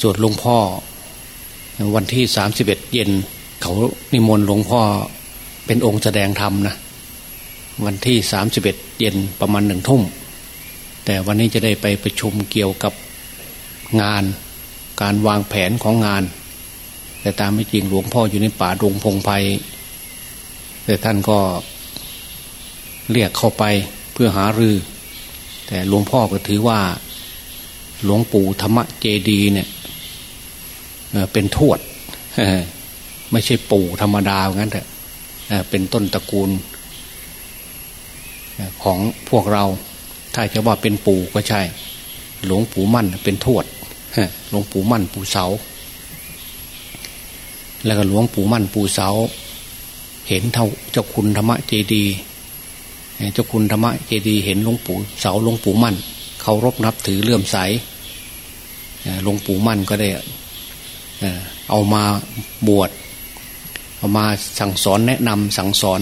ส่วนหลวงพ่อ วันที่สามสิบเอ็ดเย็น เขานิมนต์หลวงพ่อเป็นองค์แสดงธรรมนะวันที่สามสิบเอ็ดเย็นประมาณหนึ่งทุ่ม แต่วันนี้จะได้ไปประชุมเกี่ยวกับงาน การวางแผนของงาน แต่ตามไม่จริงหลวงพ่ออยู่ในป่าดงพงไพแต่ท่านก็เรียกเข้าไปเพื่อหารือ แต่หลวงพ่อก็ถือว่า หลวงปู่ธรรมเจดีเนี่ย เป็นทวดไม่ใช่ปู่ธรรมดาเหมือนกันแต่เป็นต้นตระกูล ของพวกเรา ถ้าจะว่าเป็นปู่ก็ใช่ หลวงปู่มั่นเป็นทวดหลวงปู่มั่นปู่เสา แล้วก็หลวงปู่มั่นปู่เสา เห็นเท่าเจ้าคุณธรรมเจดีเจ้าคุณธรรมเจดีเห็นหลวงปู่เสาหลวงปู่มั่นเคารพนับถือเลื่อมใสหลวงปู่มั่นก็ได้ เอามาบวชเอามาสั่งสอนแนะนำสั่งสอน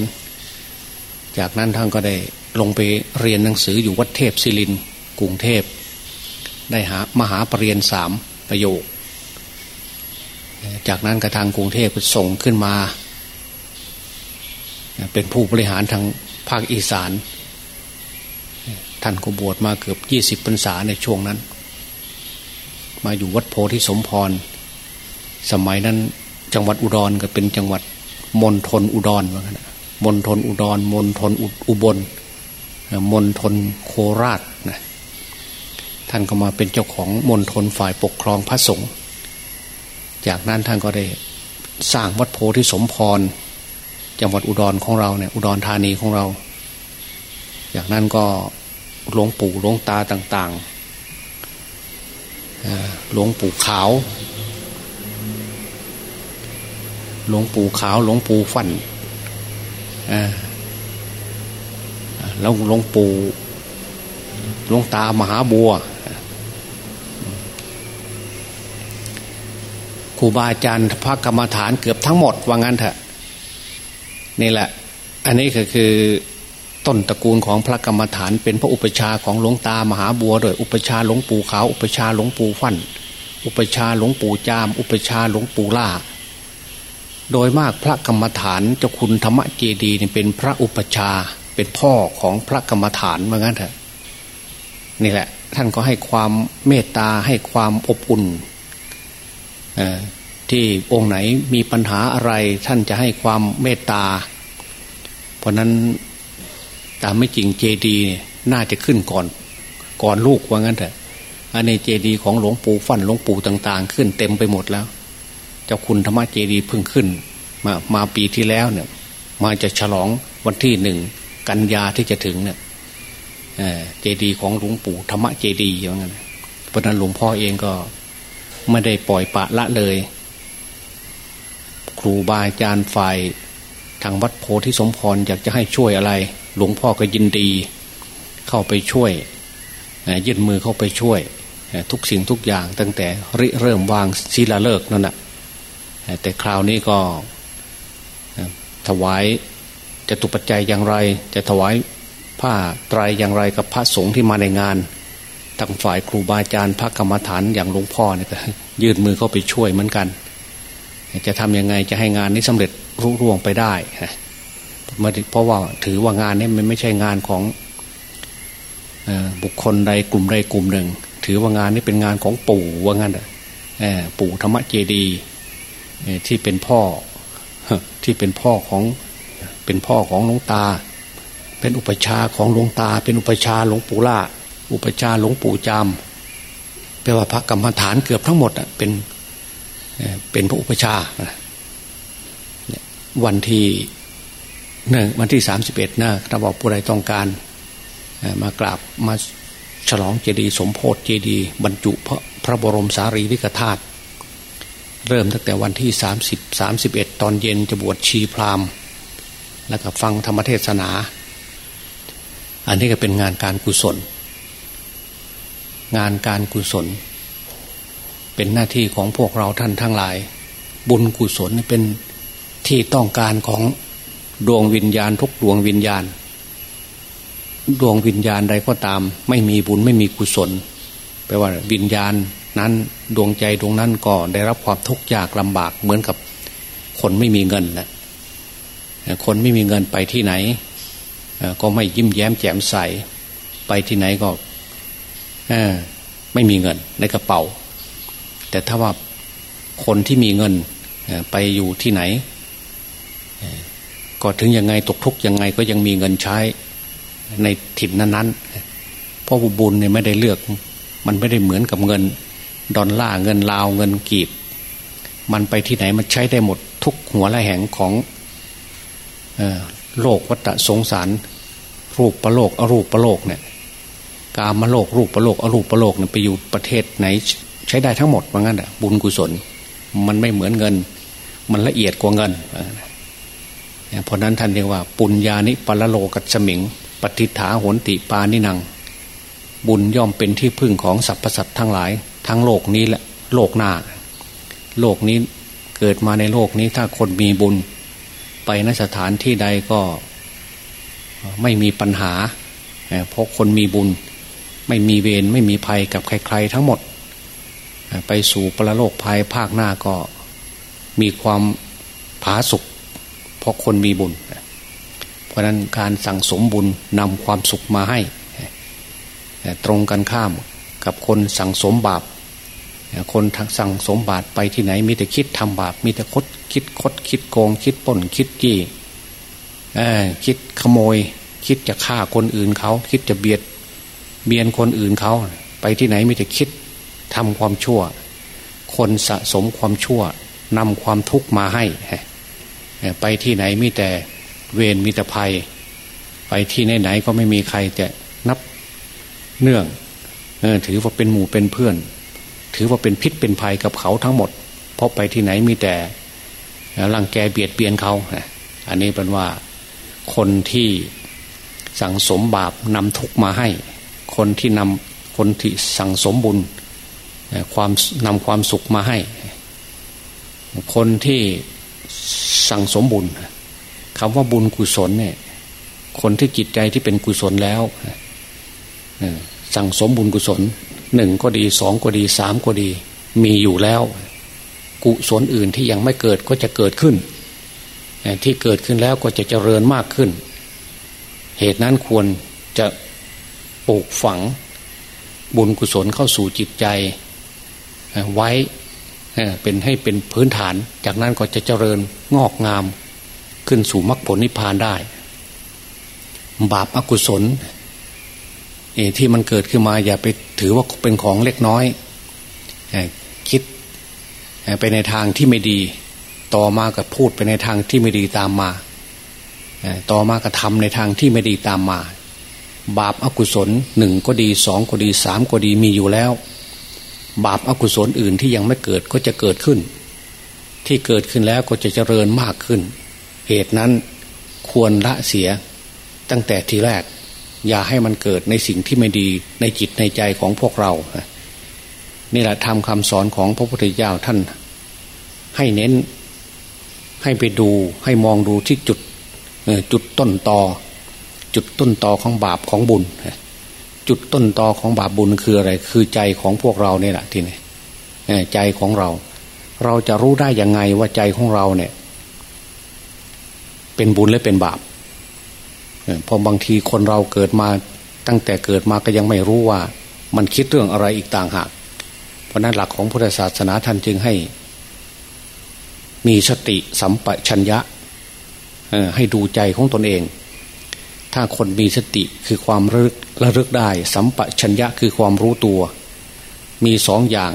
จากนั้นท่านก็ได้ลงไปเรียนหนังสืออยู่วัดเทพศิรินกรุงเทพ ได้หามหาปรริญญาสามประโยค จากนั้นกระทางกรุงเทพส่งขึ้นมา เป็นผู้บริหารทางภาคอีสาน ท่านก็บวชมาเกือบยี่สิบพรรษาในช่วงนั้น มาอยู่วัดโพธิสมพร สมัยนั้นจังหวัดอุดรก็เป็นจังหวัดมณฑลอุดรว่างั้นมณฑลอุดรมณฑลอุบลมณฑลโคราชนะท่านก็มาเป็นเจ้าของมณฑลฝ่ายปกครองพระสงฆ์จากนั้นท่านก็ได้สร้างวัดโพธิสมพร จังหวัดอุดรของเราเนี่ยอุดรธานีของเรา จากนั้นก็หลวงปู่หลวงตาต่าง ๆหลวงปู่ขาว หลวงปู่ขาวหลวงปู่ฟันแล้วหลวงปู่หลวงตามหาบัวครูบาอาจารย์พระกรรมฐานเกือบทั้งหมดว่างั้นเถอะนี่แหละ อันนี้ก็คือต้นตระกูลของพระกรรมฐาน เป็นพระอุปชาของหลวงตามหาบัวโดยอุปชาหลวงปู่ขาวอุปชาหลวงปู่ฟันอุปชาหลวงปู่จาม อุปชาหลวงปู่ล่า โดยมากพระกรรมฐานเจ้าคุณธรรมเจดีเนี่ยเป็นพระอุปชาเป็นพ่อของพระกรรมฐานเหมือนกันเถอะนี่แหละ ท่านก็ให้ความเมตตาให้ความอบอุ่นที่องค์ไหนมีปัญหาอะไร ท่านจะให้ความเมตตา เพราะนั้นตามไม่จริงเจดีน่าจะขึ้นก่อนก่อนลูกว่างั้นเถอะอันในเจดีของหลวงปู่ฟันหลวงปู่ต่าง ๆ ขึ้นเต็มไปหมดแล้ว เจ้าคุณธรรมเจดีเพิ่งขึ้น มามาปีที่แล้วเนี่ย มาจะฉลองวันที่หนึ่งกันยาที่จะถึงเนี่ยเจดีของหลวงปู่ธรรมเจดีอย่างนั้นเพราะนั้นหลวงพ่อเองก็ไม่ได้ปล่อยปะละเลย ครูบาอาจารย์ฝ่ายทางวัดโพธิสมพรอยากจะให้ช่วยอะไร หลวงพ่อก็ยินดี เข้าไปช่วยยื่นมือเข้าไปช่วย ทุกสิ่งทุกอย่างตั้งแต่ริเริ่มวางศีลาเลิกนั่นแหะ แต่คราวนี้ก็ถวายจะตุปัจจัยอย่างไร จะถวายผ้าไตรอย่างไรกับพระสงฆ์ที่มาในงานทั้งฝ่ายครูบาอาจารย์พระกรรมฐานอย่างหลวงพ่อเนี่ยก็ยื่นมือเข้าไปช่วยเหมือนกัน จะทำยังไงจะให้งานนี้สำเร็จรุ่ร่วงไปได้เพราะว่าถือว่างานนี้มันไม่ใช่งานของบุคคลใดกลุ่มใดกลุ่มหนึ่ง ถือว่างานนี้เป็นงานของปู่ว่างั้นปู่ธรรมเจดี ที่เป็นพ่อที่เป็นพ่อของเป็นพ่อของหลวงตา เป็นอุปชาของหลวงตา เป็นอุปชาหลวงปู่ล่าอุปชาหลวงปู่จามแปลว่าพระกรรมฐานเกือบทั้งหมดเป็นเป็นพระอุปชาวันที่หนึ่งวันที่สามสิบเอ็ดนะถ้าบอกผู้ใดต้องการมากราบมาฉลองเจดีย์สมโพธิเจดีย์บรรจุพระพระบรมสารีริกธาตุ เริ่มตั้งแต่วันที่สามสิบสามสิบเอ็ดตอนเย็นจะบวชชีพราหมณ์แล้วก็ฟังธรรมเทศนา อันนี้ก็เป็นงานการกุศล งานการกุศล เป็นหน้าที่ของพวกเราท่านทั้งหลาย บุญกุศลเป็นที่ต้องการของดวงวิญญาณทุกดวงวิญญาณ ดวงวิญญาณใดก็ตาม ไม่มีบุญไม่มีกุศลแปลว่าวิญญาณ นั้นดวงใจดวงนั้นก็ได้รับความทุกข์ยากลำบากเหมือนกับคนไม่มีเงินนะคนไม่มีเงินไปที่ไหน ก็ไม่ยิ้มแย้มแจ่มใส ไปที่ไหนก็ไม่มีเงินในกระเป๋า แต่ถ้าว่าคนที่มีเงินไปอยู่ที่ไหนก็ถึงยังไงตกทุกข์ยังไงก็ยังมีเงินใช้ในถิ่นนั้นๆเพราะบุญเนี่ยไม่ได้เลือก มันไม่ได้เหมือนกับเงิน ดอลลาร์เงินลาวเงินกีบ มันไปที่ไหนมันใช้ได้หมดทุกหัวละแห่งของโลกวัฏสงสาร รูปประโลกอรูปประโลกเนี่ยกามโลกรูปประโลกอรูปประโลกเนี่ยไปอยู่ประเทศไหนใช้ได้ทั้งหมดว่างั้นอะบุญกุศล มันไม่เหมือนเงิน มันละเอียดกว่าเงินเพราะนั้นท่านเรียกว่า ปุญญานิปละโลกัสมิง ปฏิฐาหนติปานินัง บุญย่อมเป็นที่พึ่งของสรรพสัตว์ทั้งหลาย ทั้งโลกนี้และโลกหน้า โลกนี้เกิดมาในโลกนี้ถ้าคนมีบุญ ไปนสถานที่ใดก็ไม่มีปัญหา เพราะคนมีบุญ ไม่มีเวรไม่มีภัยกับใคร ๆ ทั้งหมด ไปสู่ปรโลกภัยภาคหน้าก็มีความผาสุกเพราะคนมีบุญ เพราะนั้นการสั่งสมบุญนำความสุขมาให้ ตรงกันข้ามกับคนสั่งสมบาป คนทางสั่งสมบาปไปที่ไหน มีแต่คิดทำบาป มีแต่คดคิดคดคิดโกง คิดป้นคิดจี้คิดขโมย คิดจะฆ่าคนอื่นเขา คิดจะเบียดเบียนคนอื่นเขา ไปที่ไหนมีแต่คิดทำความชั่ว คนสะสมความชั่วนำความทุกข์มาให้ไปที่ไหนมีแต่เวรมีแต่ภัย ไปที่ไหนไหนก็ไม่มีใครจะนับเนื่องถือว่าเป็นหมู่เป็นเพื่อน ถือว่าเป็นพิษเป็นภัยกับเขาทั้งหมด เพราะไปที่ไหนมีแต่รังแกเบียดเบียนเขา อันนี้เป็นว่าคนที่สั่งสมบาปนำทุกมาให้ คนที่นำคนที่สั่งสมบุญความนำความสุขมาให้ คนที่สั่งสมบุญคำว่าบุญกุศลเนี่ย คนที่จิตใจที่เป็นกุศลแล้วสั่งสมบุญกุศล หนึ่งก็ดีสองก็ดีสามก็ดี มีอยู่แล้ว กุศลอื่นที่ยังไม่เกิดก็จะเกิดขึ้น ที่เกิดขึ้นแล้วก็จะเจริญมากขึ้น เหตุนั้นควรจะปลูกฝังบุญกุศลเข้าสู่จิตใจไว้เป็นให้เป็นพื้นฐาน จากนั้นก็จะเจริญงอกงาม ขึ้นสู่มรรคผลนิพพานได้ บาปอากุศล ที่มันเกิดขึ้นมาอย่าไปถือว่าเป็นของเล็กน้อยคิดไปในทางที่ไม่ดี ต่อมาก็พูดไปในทางที่ไม่ดีตามมาต่อมาก็ทำในทางที่ไม่ดีตามมา บาปอากุศลหนึ่งก็ดีสองก็ดีสามก็ดีมีอยู่แล้ว บาปอากุศลอื่นที่ยังไม่เกิดก็จะเกิดขึ้น ที่เกิดขึ้นแล้วก็จะเจริญมากขึ้น เหตุนั้นควรละเสียตั้งแต่ทีแรก อย่าให้มันเกิดในสิ่งที่ไม่ดีในจิตในใจของพวกเรา นี่แหละทำคำสอนของพระพุทธเจ้าท่าน ให้เน้นให้ไปดูให้มองดูที่จุดจุดต้นตอ จุดต้นตอของบาปของบุญ จุดต้นตอของบาปบุญคืออะไร คือใจของพวกเราเนี่ยแหละทีนี้ใจของเรา เราจะรู้ได้ยังไงว่าใจของเราเนี่ย เป็นบุญและเป็นบาป พอบางทีคนเราเกิดมาตั้งแต่เกิดมาก็ยังไม่รู้ว่า มันคิดเรื่องอะไรอีกต่างหาก เพราะนั้นหลักของพุทธศาสนาท่านจึงให้ มีสติสัมปชัญญะให้ดูใจของตนเอง ถ้าคนมีสติคือความระลึกระลึกได้ สัมปชัญญะคือความรู้ตัว มีสองอย่าง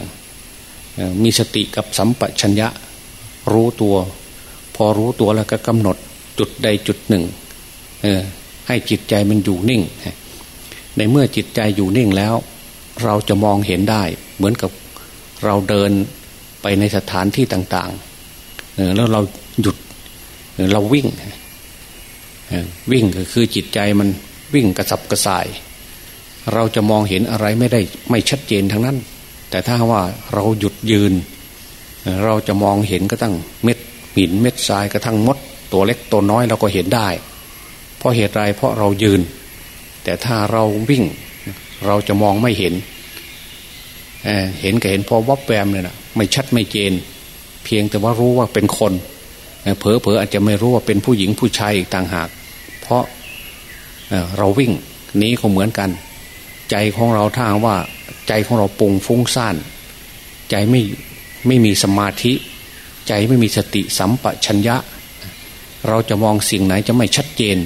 มีสติกับสัมปชัญญะ รู้ตัว พอรู้ตัวแล้วก็กำหนดจุดใดจุดหนึ่ง ให้จิตใจมันอยู่นิ่ง ในเมื่อจิตใจอยู่นิ่งแล้ว เราจะมองเห็นได้เหมือนกับเราเดินไปในสถานที่ต่างๆแล้วเราหยุดเราวิ่งวิ่งก็คือจิตใจมันวิ่งกระสับกระส่าย เราจะมองเห็นอะไรไม่ได้ไม่ชัดเจนทั้งนั้น แต่ถ้าว่าเราหยุดยืน เราจะมองเห็นก็ตั้งเม็ดหินเม็ดทรายกระทั่งมด ตัวเล็กตัวน้อยเราก็เห็นได้ เพราะเหตุไรเพราะเรายืน แต่ถ้าเราวิ่งเราจะมองไม่เห็นเเห็นก็เห็นพอวับแวมเลยนะไม่ชัดไม่เจน เพียงแต่ว่ารู้ว่าเป็นคนเผลอเผลออาจจะไม่รู้ว่าเป็นผู้หญิงผู้ชายต่างหาก เพราะเราวิ่งนี้ก็เหมือนกัน ใจของเราถ้าว่าใจของเราปุงฟุ้งซ่านใจไม่ไม่มีสมาธิ ใจไม่มีสติสัมปชัญญะ เราจะมองสิ่งไหนจะไม่ชัดเจน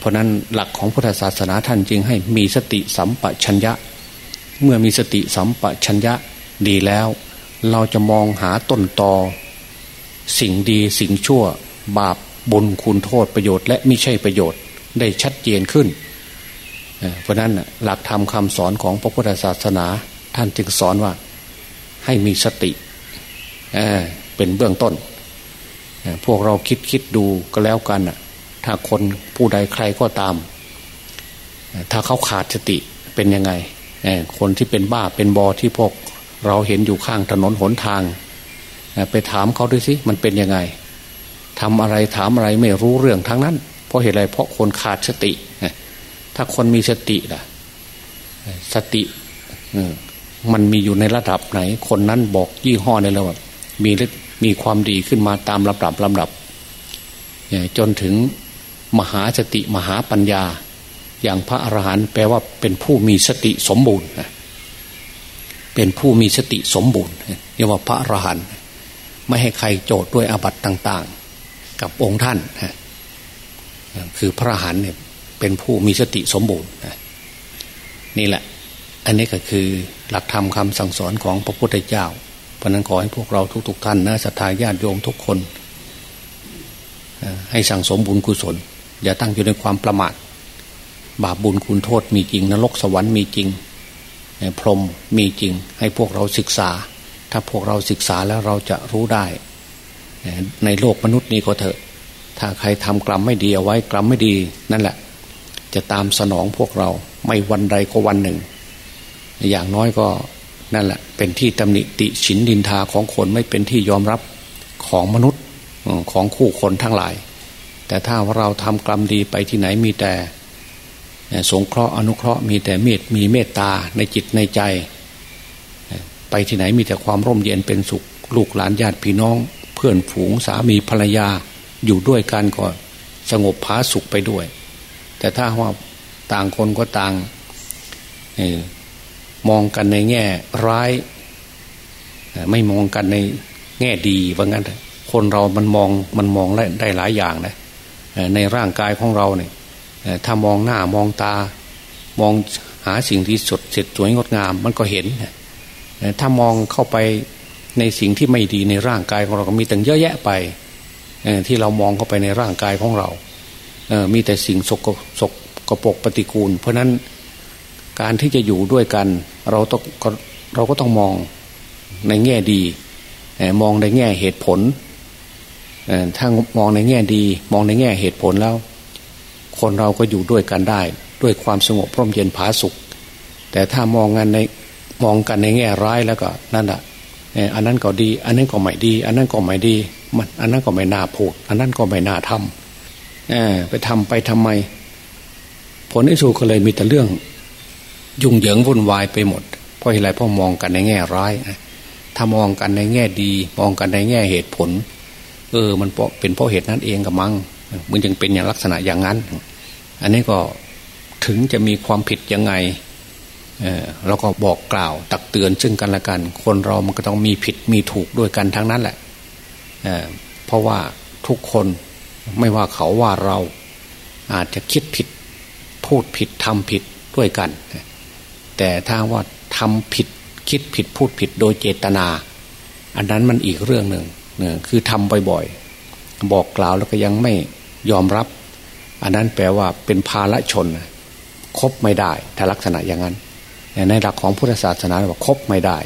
เพราะนั้นหลักของพุทธศาสนาท่านจึงให้มีสติสัมปชัญญะ เมื่อมีสติสัมปชัญญะดีแล้ว เราจะมองหาต้นตอ สิ่งดีสิ่งชั่ว บาปบุญคุณโทษประโยชน์และไม่ใช่ประโยชน์ได้ชัดเจนขึ้น เพราะนั้นหลักธรรมคำสอนของพระพุทธศาสนา ท่านจึงสอนว่าให้มีสติเเป็นเบื้องต้น พวกเราคิดคิดดูก็แล้วกันน่ะ ถ้าคนผู้ใดใครก็ตาม ถ้าเขาขาดสติเป็นยังไง คนที่เป็นบ้าเป็นบอที่พวกเราเห็นอยู่ข้างถนนหนทาง ไปถามเขาดูสิมันเป็นยังไงทำอะไรถามอะไรไม่รู้เรื่องทั้งนั้น เพราะเหตุอะไรเพราะคนขาดสติ ถ้าคนมีสติล่ะ สติมันมีอยู่ในระดับไหน คนนั้นบอกยี่ห้อในระดับมีมีความดีขึ้นมาตามลำดับลำดับจนถึง มหาสติมหาปัญญา อย่างพระอรหันต์แปลว่าเป็นผู้มีสติสมบูรณ์เป็นผู้มีสติสมบูรณ์เรียกว่าพระอรหันต์ไม่ให้ใครโจทย์ด้วยอาบัติต่าง ๆ กับองค์ท่านคือพระอรหันต์เนี่ยเป็นผู้มีสติสมบูรณ์นี่แหละ อันนี้ก็คือหลักธรรมคำสั่งสอนของพระพุทธเจ้าเพราะนั้นขอให้พวกเราทุกๆท่านนะศรัทธาญาติโยมทุกคนให้สั่งสมบุญกุศล อย่าตั้งอยู่ในความประมาทบาปบุญคุณโทษมีจริง นรกสวรรค์มีจริงพรหมมีจริง ให้พวกเราศึกษา ถ้าพวกเราศึกษาแล้วเราจะรู้ได้ ในโลกมนุษย์นี้ก็เถอะ ถ้าใครทำกรรมไม่ดีเอาไว้กรรมไม่ดีนั่นแหละ จะตามสนองพวกเราไม่วันใดก็วันหนึ่ง อย่างน้อยก็นั่นแหละ เป็นที่ตำหนิติฉินดินทาของคนไม่เป็นที่ยอมรับของมนุษย์ของคู่คนทั้งหลาย แต่ถ้าว่าเราทำกรรมดีไปที่ไหนมีแต่สงเคราะห์อนุเคราะห์มีแต่เมตมีเมตตาในจิตในใจ ไปที่ไหนมีแต่ความร่มเย็นเป็นสุขลูกหลานญาติพี่น้อง เพื่อนฝูงสามีภรรยาอยู่ด้วยกันก็สงบผาสุขไปด้วย แต่ถ้าว่าต่างคนก็ต่างมองกันในแง่ร้าย ไม่มองกันในแง่ดีว่างั้นคนเรามันมองมันมองได้หลายอย่างนะ ในร่างกายของเราเนี่ยถ้ามองหน้ามองตามองหาสิ่งที่สดเสร็จสวยงดงาม มันก็เห็น ถ้ามองเข้าไปในสิ่งที่ไม่ดีในร่างกายของเราก็มีตั้งเยอะแยะไปที่เรามองเข้าไปในร่างกายของเรามีแต่สิ่งสกสกกระปกปฏิกูล เพราะนั้นการที่จะอยู่ด้วยกัน เราต้องเราก็ต้องมองในแง่ดี มองในแง่เหตุผล ถ้ามองในแง่ดี มองในแง่เหตุผลแล้ว คนเราก็อยู่ด้วยกันได้ ด้วยความสงบพร่มเย็นผาสุข แต่ถ้ามองกันในมองกันในแง่ร้ายแล้วก็นั่นแหละอันนั้นก็ดี อันนั้นก็ไม่ดี อันนั้นก็ไม่ดี มันอันนั้นก็ไม่น่าพูด อันนั้นก็ไม่น่าทำไปทำไปทำไม ผลที่สุดก็เลยมีแต่เรื่อง ยุ่งเหยิงวุ่นวายไปหมด เพราะอะไรเพราะมองกันในแง่ร้ายถ้ามองกันในแง่ดี มองกันในแง่เหตุผล เออ มันเป็นเพราะเหตุนั้นเองกับมังมันจึงเป็นอย่างลักษณะอย่างนั้น อันนี้ก็ถึงจะมีความผิดยังไงเออเราก็บอกกล่าว ตักเตือนซึ่งกันและกัน คนเรามันก็ต้องมีผิดมีถูกด้วยกันทั้งนั้นแหละเเพราะว่าทุกคนไม่ว่าเขาว่าเราอาจจะคิดผิด พูดผิดทำผิดด้วยกัน แต่ถ้าว่าทำผิดคิดผิดพูดผิดโดยเจตนา อันนั้นมันอีกเรื่องหนึ่ง คือทำบ่อยๆบอกกล่าวแล้วก็ยังไม่ยอมรับ อันนั้นแปลว่าเป็นภาละชนคบไม่ได้ถ้าลักษณะอย่างนั้น ในหลักของพุทธศาสนาบอกคบไม่ได้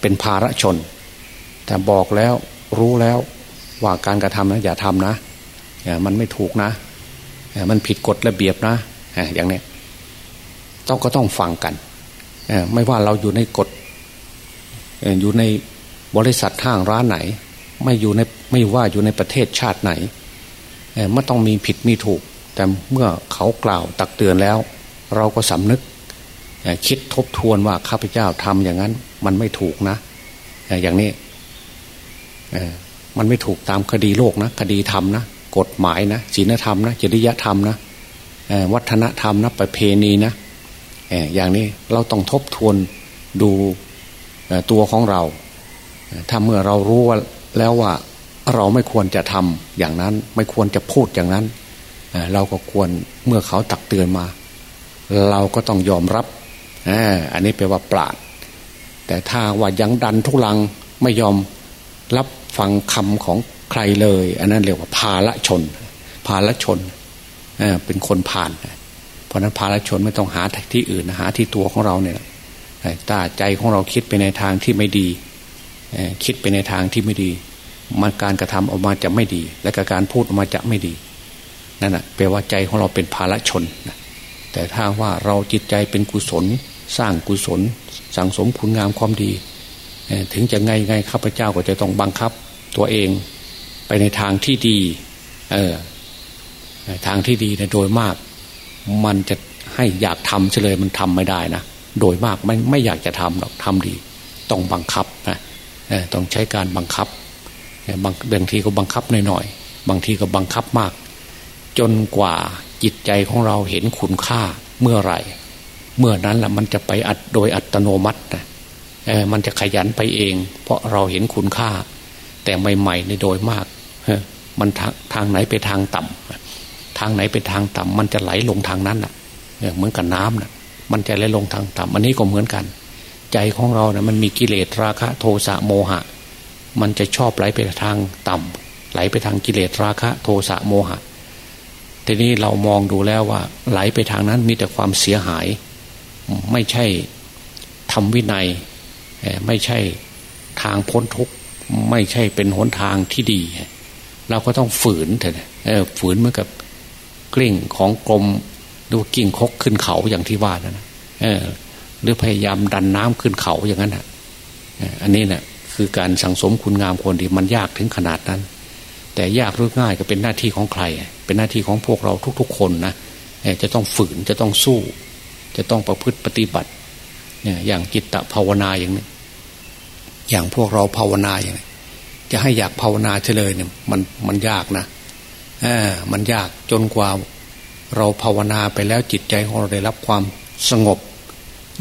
เป็นภาระชน แต่บอกแล้วรู้แล้วว่าการกระทำนะอย่าทำนะมันไม่ถูกนะ มันผิดกฎระเบียบนะอย่างนี้ต้องก็ต้องฟังกันไม่ว่าเราอยู่ในกฎอยู่ใน บริษัทห้างร้านไหน ไม่อยู่ในไม่ว่าอยู่ในประเทศชาติไหนไมันต้องมีผิดมีถูก แต่เมื่อเขากล่าวตักเตือนแล้ว เราก็สำนึกคิดทบทวนว่าข้าพเจ้าทำอย่างนั้น มันไม่ถูกนะอย่างนี้มันไม่ถูกตามคดีโลกนะ คดีธรรมนะกฎหมายนะศีลธรรมนะจริยธรรมนะวัฒนธรรมนะประเพณีนะอย่างนี้เราต้องทบทวนดูตัวของเรา ถ้าเมื่อเรารู้ว่าแล้วว่าเราไม่ควรจะทำอย่างนั้น ไม่ควรจะพูดอย่างนั้น เราก็ควรเมื่อเขาตักเตือนมา เราก็ต้องยอมรับอันนี้แปลว่าปราดแต่ถ้าว่ายังดันทุลังไม่ยอมรับฟังคำของใครเลย อันนั้นเรียกว่าภาละชน ภาละชนเป็นคนผ่าน เพราะนั้นภาละชนไม่ต้องหาที่อื่นหาที่ตัวของเราเนี่ยตาใจของเราคิดไปในทางที่ไม่ดี คิดไปในทางที่ไม่ดี มันการกระทำออกมาจะไม่ดี และการพูดออกมาจะไม่ดีนั่นแหะแปลว่าใจของเราเป็นภาละชน แต่ถ้าว่าเราจิตใจเป็นกุศล สร้างกุศล สั่งสมคุณงามความดี ถึงจะไงไงข้าพเจ้าก็จะต้องบังคับ ตัวเองไปในทางที่ดี เออทางที่ดีนะโดยมาก มันจะให้อยากทำเฉลยมันทำไม่ได้นะโดยมากไม่ไม่อยากจะทำหรอกทำดี ต้องบังคับนะ ต้องใช้การบังคับบางบางทีก็บังคับหน่อยๆ บางทีก็บังคับมาก จนกว่าจิตใจของเราเห็นคุณค่าเมื่อไหร่ เมื่อนั้นแหละมันจะไปอัดโดยอัตโนมัตินะมันจะขยันไปเอง เพราะเราเห็นคุณค่า แต่ใหม่ๆในโดยมากมันทางทางไหนไปทางต่ำทางไหนไปทางต่ำมันจะไหลลงทางนั้นอะเหมือนกับน้ำน่ะ มันจะไหลลงทางต่ำอันนี้ก็เหมือนกัน ใจของเรานะ่ะมันมีกิเลสราคะโทสะโมหะ มันจะชอบไหลไปทางต่ำไหลไปทางกิเลสราคะโทสะโมหะ ทีนี้เรามองดูแล้วว่า ไหลไปทางนั้นมีแต่ความเสียหาย ไม่ใช่ทำวินัย ไม่ใช่ทางพ้นทุกข์ไม่ใช่เป็นหนทางที่ดี เราก็ต้องฝืนเถอะฝืนเหมือนกับกลิ้งของกลมดูกิ่งคกขึ้นเขาอย่างที่ว่านะเออ รือพยายามดันน้ำขึ้นเขาอย่างนั้นอะอันนี้เนะ่ยคือการสังสมคุณงามคนดีมันยากถึงขนาดนั้น แต่ยากหรือง่ายก็เป็นหน้าที่ของใคร เป็นหน้าที่ของพวกเราทุก ๆ คนนะจะต้องฝืนจะต้องสู้ จะต้องประพฤติปฏิบัติเนี่ยอย่างจิตตภาวนาอย่างนี้อย่างพวกเราภาวนาอย่างนี้จะให้อยากภาวนาเฉลยเนี่ยมันมันยากนะอมันยากจนกว่าเราภาวนาไปแล้วจิตใจของเราได้รับความสงบ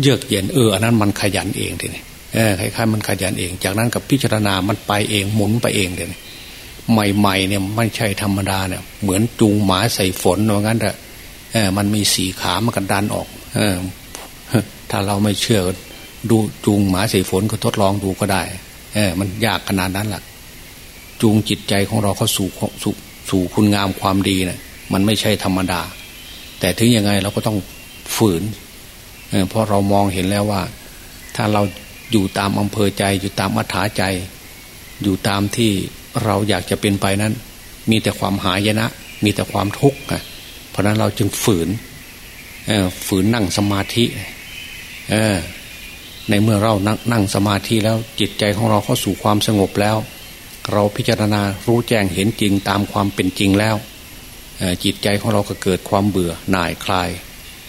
เยือกเย็นเอออันนั้นมันขยันเองทีนี้เออคล้ายๆมันขยันเอง จากนั้นกับพิจารณามันไปเองหมุนไปเองเลยใหม่ๆเนี่ยไม่ใช่ธรรมดาเนี่ย เหมือนจูงหมาใส่ฝนว่างั้นแหละเออมันมีสีขามันกันดันออก เออ ถ้าเราไม่เชื่อดูจูงหมาใส่ฝนก็ทดลองดูก็ได้ เออ มันยากขนาดนั้นแหละจูงจิตใจของเราเข้าสู่สู่สู่คุณงามความดีเนะี่ยมันไม่ใช่ธรรมดา แต่ถึงยังไงเราก็ต้องฝืน เพราะเรามองเห็นแล้วว่า ถ้าเราอยู่ตามอำเภอใจ อยู่ตามอัธยาใจ อยู่ตามที่เราอยากจะเป็นไปนั้น มีแต่ความหายนะ มีแต่ความทุกข์เพราะนั้นเราจึงฝืนฝืนนั่งสมาธิในเมื่อเรานั่งนั่งสมาธิแล้วจิตใจของเราเข้าสู่ความสงบแล้ว เราพิจารณารู้แจ้งเห็นจริงตามความเป็นจริงแล้วจิตใจของเราก็เกิดความเบื่อหน่ายคลาย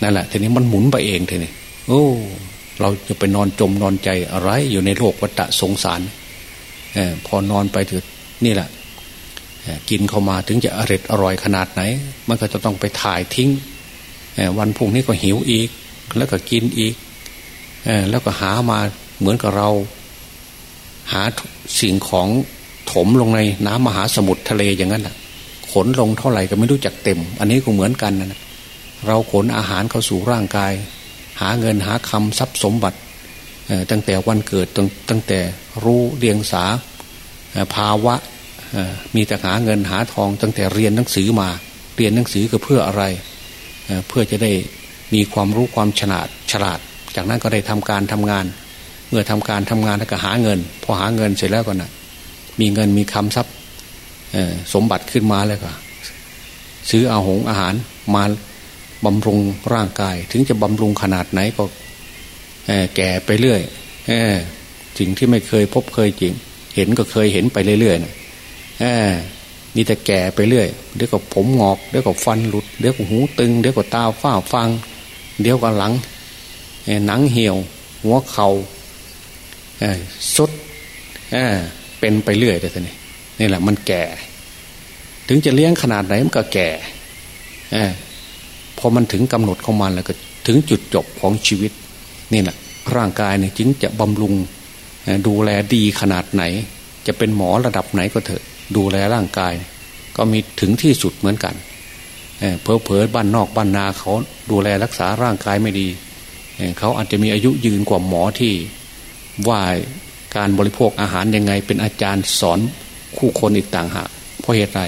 นั่นแหละทีนี้มันหมุนไปเองทีนี้โอ้ เราจะไปนอนจมนอนใจอะไร อยู่ในโลกวัฏสงสารอพอนอนไปถึงนี่แหละกินเข้ามาถึงจะอร่อยอร่อยขนาดไหน มันก็จะต้องไปถ่ายทิ้งวันพุ่งนี้ก็หิวอีก แล้วก็กินอีกแล้วก็หามาเหมือนกับเรา หาสิ่งของถมลงในน้ำมหาสมุทรทะเลอย่างนั้นแหละขนลงเท่าไหร่ก็ไม่รู้จักเต็ม อันนี้ก็เหมือนกันนะ เราขนอาหารเข้าสู่ร่างกาย หาเงินหาคำทรัพย์สมบัติตั้งแต่วันเกิดตั้งแต่รู้เรียงสาภาวะมีแต่หาเงินหาทองตั้งแต่เรียนหนังสือมา เรียนหนังสือก็เพื่ออะไร เพื่อจะได้มีความรู้ความฉลาดฉลาด จากนั้นก็ได้ทำการทำงาน เมื่อทำการทำงานแล้วก็หาเงิน พอหาเงินเสร็จแล้วก็นะมีเงินมีคำทรัพย์สมบัติขึ้นมาแล้วก็ซื้ออาหงอาหารมา บำรุงร่างกาย ถึงจะบำรุงขนาดไหนก็แก่ไปเรื่อยสิ่งที่ไม่เคยพบเคยจริง เห็นก็เคยเห็นไปเรื่อยๆนะนี่แต่แก่ไปเรื่อยเดี๋ยวก็ผมงอกเดี๋ยวก็ฟันหลุดเดี๋ยวก็หูตึงเดี๋ยวก็ตาฝ้าฟัง เดี๋ยวก็หลังหนังเหี่ยว หัวเขา่าสุดเป็นไปเรื่อยเลยทีนี้นี่แหละมันแก่ ถึงจะเลี้ยงขนาดไหนมันก็แก่ พอมันถึงกำหนดของมันแล้วก็ถึงจุดจบของชีวิตนี่แหละร่างกายเนี่ยจึงจะบำรุงดูแลดีขนาดไหน จะเป็นหมอระดับไหนก็เถอะ ดูแลร่างกาย ก็มีถึงที่สุดเหมือนกันเพอเพอบ้านนอกบ้านนาเขาดูแลรักษาร่างกายไม่ดีเขาอาจจะมีอายุยืนกว่าหมอที่ว่าการบริโภคอาหารยังไง เป็นอาจารย์สอนคู่คนอีกต่างหากเพราะเหตุไร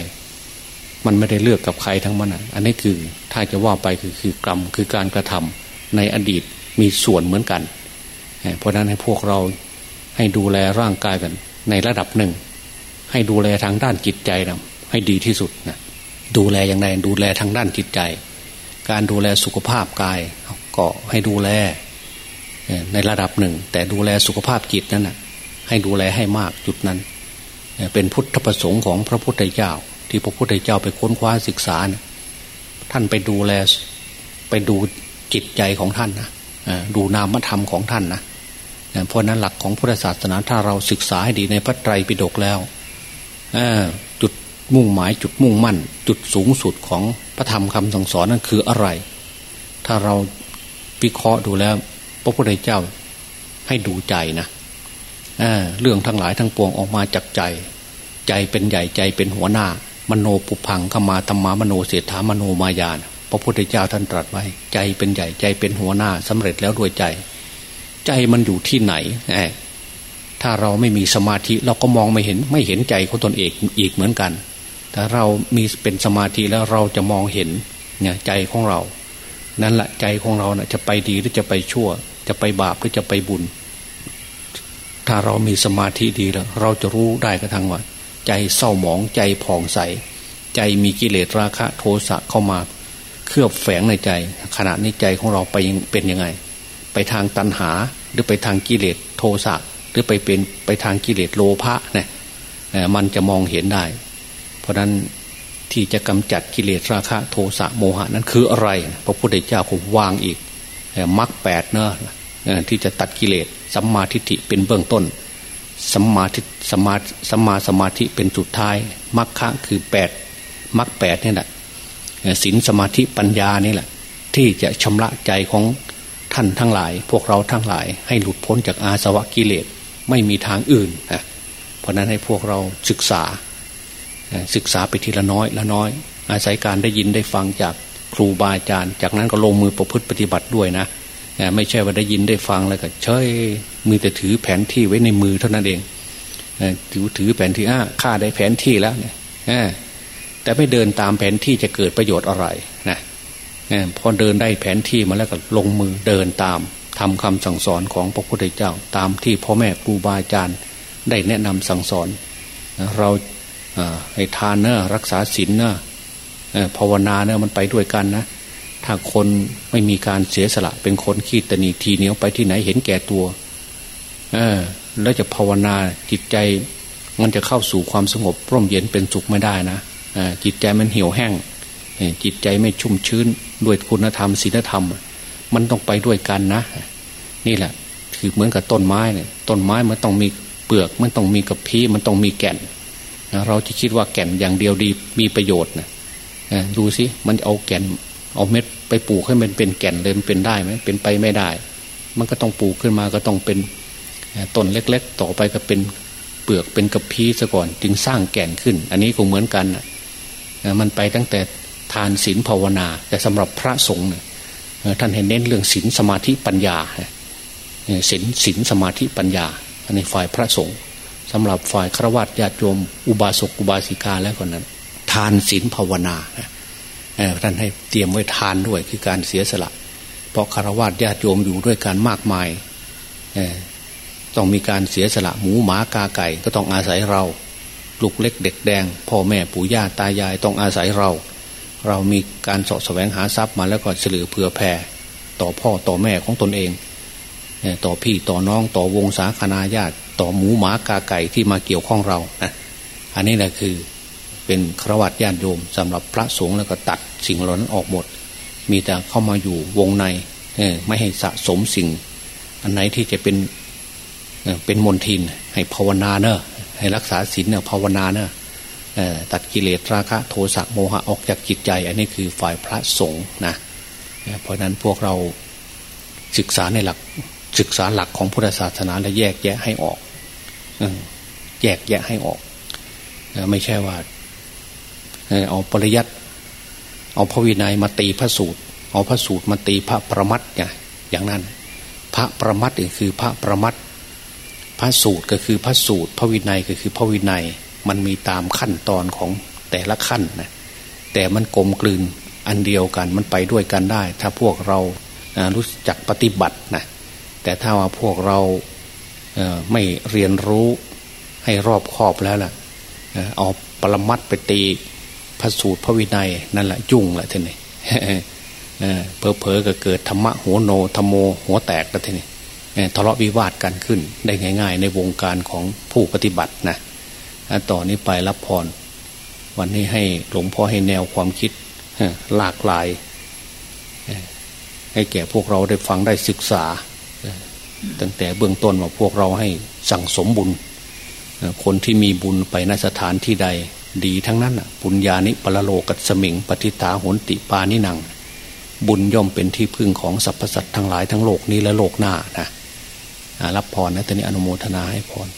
มันไม่ได้เลือกกับใครทั้งมันอันนี้คือถ้าจะว่าไปคือคือกรรมคือการกระทำในอดีตมีส่วนเหมือนกัน เพราะนั้นให้พวกเราให้ดูแลร่างกายกัน ในระดับหนึ่ง ให้ดูแลทางด้านจิตใจนะให้ดีที่สุดนะดูแลอย่างไรดูแลทางด้านจิตใจ การดูแลสุขภาพกายก็ให้ดูแลในระดับหนึ่ง แต่ดูแลสุขภาพจิตนั้นนะให้ดูแลให้มากจุดนั้น เป็นพุทธประสงค์ของพระพุทธเจ้า ที่พระพุทธเจ้าไปค้นคว้าศึกษาเนี่ยท่านไปดูแลไปดูจิตใจของท่านนะดูนามธรรมของท่านนะเพราะนั้นหลักของพุทธศาสนาถ้าเราศึกษาให้ดีในพระไตรปิฎกแล้วจุดมุ่งหมายจุดมุ่งมั่น จุดสูงสุดของพระธรรมคำสั่งสอนนั้นคืออะไร ถ้าเราวิเคราะห์ดูแล้ว พระพุทธเจ้าให้ดูใจนะเเรื่องทั้งหลายทั้งปวงออกมาจากใจ ใจเป็นใหญ่ใจเป็นหัวหน้า มโนปุพังขมาธรรมามโนเสถามโนมายานพระพุทธเจ้าท่านตรัสไว้ ใจเป็นใหญ่ใจเป็นหัวหน้าสำเร็จแล้วด้วยใจ ใจมันอยู่ที่ไหนถ้าเราไม่มีสมาธิเราก็มองไม่เห็นไม่เห็นใจของตนเองอีกเหมือนกันถ้าเรามีเป็นสมาธิแล้วเราจะมองเห็นเนี่ยใจของเรา นั่นแหละใจของเรานะ่ะจะไปดีหรือจะไปชั่ว จะไปบาปหรือจะไปบุญ ถ้าเรามีสมาธิดีแล้ว เราจะรู้ได้กระทั่งว่า ใจเศร้าหมองใจผ่องใส ใจมีกิเลสราคะโทสะเข้ามาเคลือบแฝงในใจ ขณะนี้ใจของเราไปเป็นยังไง ไปทางตัณหาหรือไปทางกิเลสโทสะหรือไปเป็นไปทางกิเลสโลภะเนี่ยมันจะมองเห็นได้ เพราะนั้นที่จะกำจัดกิเลสราคะ โทสะโมหะนั้นคืออะไร พระพุทธเจ้าคงวางอีกมรรคแปดเนอะที่จะตัดกิเลสสัมมาทิฏฐิเป็นเบื้องต้น สัมมาทิสมาสัมมาสมาธิเป็นสุดท้ายมรรคคือแปดมรรคแปดนี่แหละศีลสมาธิปัญญานี่แหละ ที่จะชำระใจของท่านทั้งหลาย พวกเราทั้งหลาย ให้หลุดพ้นจากอาสวะกิเลสไม่มีทางอื่นนะเพราะนั้นให้พวกเราศึกษาศึกษาไปทีละน้อยละน้อย อาศัยการได้ยินได้ฟังจากครูบาอาจารย์ จากนั้นก็ลงมือประพฤติปฏิบัติด้วยนะ ไม่ใช่ว่าได้ยินได้ฟังแล้วก็เฉยมือแต่ถือแผนที่ไว้ในมือเท่านั้นเองถือถือแผนที่อ่าข้าได้แผนที่แล้วเนี่ยแต่ไม่เดินตามแผนที่จะเกิดประโยชน์อะไรนะพอเดินได้แผนที่มาแล้วก็ลงมือเดินตามทำคำสั่งสอนของพระพุทธเจ้า ตามที่พ่อแม่ครูบาอาจารย์ได้แนะนำสั่งสอน เราให้ทานเนอะรักษาศีลเนอะภาวนาเนอะมันไปด้วยกันนะ ถ้าคนไม่มีการเสียสละ เป็นคนขี้ตนีทีเหนียวไปที่ไหนเห็นแก่ตัว เออ แล้วจะภาวนาจิตใจ มันจะเข้าสู่ความสงบร่มเย็นเป็นสุขไม่ได้นะจิตใจมันเหี่ยวแห้งจิตใจไม่ชุ่มชื้นด้วยคุณธรรมศีลธรรม มันต้องไปด้วยกันนะ นี่แหละ คือเหมือนกับต้นไม้เนี่ยต้นไม้มันต้องมีเปลือก มันต้องมีกระพี้มันต้องมีแก่นเราจะคิดว่าแก่นอย่างเดียวดีมีประโยชน์นะดูสิมันเอาแก่น เอาเม็ดไปปลูกให้มันเป็นแก่นเลยมันเป็นได้ไหมเป็นไปไม่ได้ มันก็ต้องปลูกขึ้นมาก็ต้องเป็นต้นเล็ก ๆ ต่อไปก็เป็นเปลือกเป็นกระพี้ซะก่อน จึงสร้างแก่นขึ้น อันนี้ก็เหมือนกันมันไปตั้งแต่ทานศีลภาวนา แต่สำหรับพระสงฆ์ท่านเห็นเน้นเรื่องศีลสมาธิปัญญาศีลศีลสมาธิปัญญา อันนี้ฝ่ายพระสงฆ์สำหรับฝ่ายฆราวาสญาติโยมอุบาสกอุบาสิกาแล้วคนนั้น ทานศีลภาวนา ท่านให้เตรียมไว้ทานด้วยคือการเสียสละ เพราะฆรวาสญาติโยมอยู่ด้วยกันมากมายต้องมีการเสียสละหมูหมากาไก่ก็ต้องอาศัยเรา ลูกเล็กเด็กแดงพ่อแม่ปู่ย่าตายายต้องอาศัยเรา เรามีการสาะแสวงหาทรัพย์มาแล้วก็เฉลือเผื่อแผ่ต่อพ่อต่อแม่ของตนเองต่อพี่ต่อน้องต่อวงศาคณาญาติ ต่อหมูหมากาไก่ที่มาเกี่ยวข้องเราอันนี้แหละคือ เป็นครวัตญาติโยมสำหรับพระสงฆ์แล้วก็ตัดสิ่งเหล่านั้นออกหมด มีแต่เข้ามาอยู่วงในไม่ให้สะสมสิ่ง อันไหนที่จะเป็นเป็นมนทิน ให้ภาวนาเนอะให้รักษาศีลเนอะภาวนาเนอะตัดกิเลสราคะโทสะโมหะออกจากจิตใจ อันนี้คือฝ่ายพระสงฆ์นะเพราะนั้นพวกเราศึกษาในหลักศึกษาหลักของพุทธศาสนาและแยกแยะให้ออกแยกแยะให้ออก ไม่ใช่ว่า เอาปริยัติเอาพระวินัยมาตีพระสูตร เอาพระสูตรมาตีพระประมัดเนี่ยอย่างนั้น พระประมัดก็คือพระประมัดพระสูตรก็คือพระสูตร พระวินัยก็คือพระวินัยมันมีตามขั้นตอนของแต่ละขั้นนะแต่มันกลมกลืนอันเดียวกันมันไปด้วยกันได้ ถ้าพวกเรารู้จักปฏิบัตินะแต่ถ้าว่าพวกเราไม่เรียนรู้ให้รอบคอบแล้วล่ะเอาปรมัดไปตี พระสูตรพระวินัยนั่นแหละยุ่งแหละทีนี้เพอเพอก็เกิดธรรมะหัวโนธรรมโมหัวแตกแล้วทีนี้ทะเลาะวิวาทกันขึ้นได้ง่าย ๆ ในวงการของผู้ปฏิบัตินะต่อนนี้ไปรับพร วันนี้ให้หลวงพ่อให้แนวความคิดหลากหลาย ให้แก่พวกเราได้ฟังได้ศึกษา ตั้งแต่เบื้องต้นว่าพวกเราให้สั่งสมบุญ คนที่มีบุญไปนสถานที่ใด ดีทั้งนั้นปุญญานิปรโลกัสมิง ปฏิตาหนติปานิหนัง บุญย่อมเป็นที่พึ่งของสรรพสัตว์ทั้งหลายทั้งโลกนี้และโลกหน้านะรับพรนะตอนนี้อนุโมทนาให้พร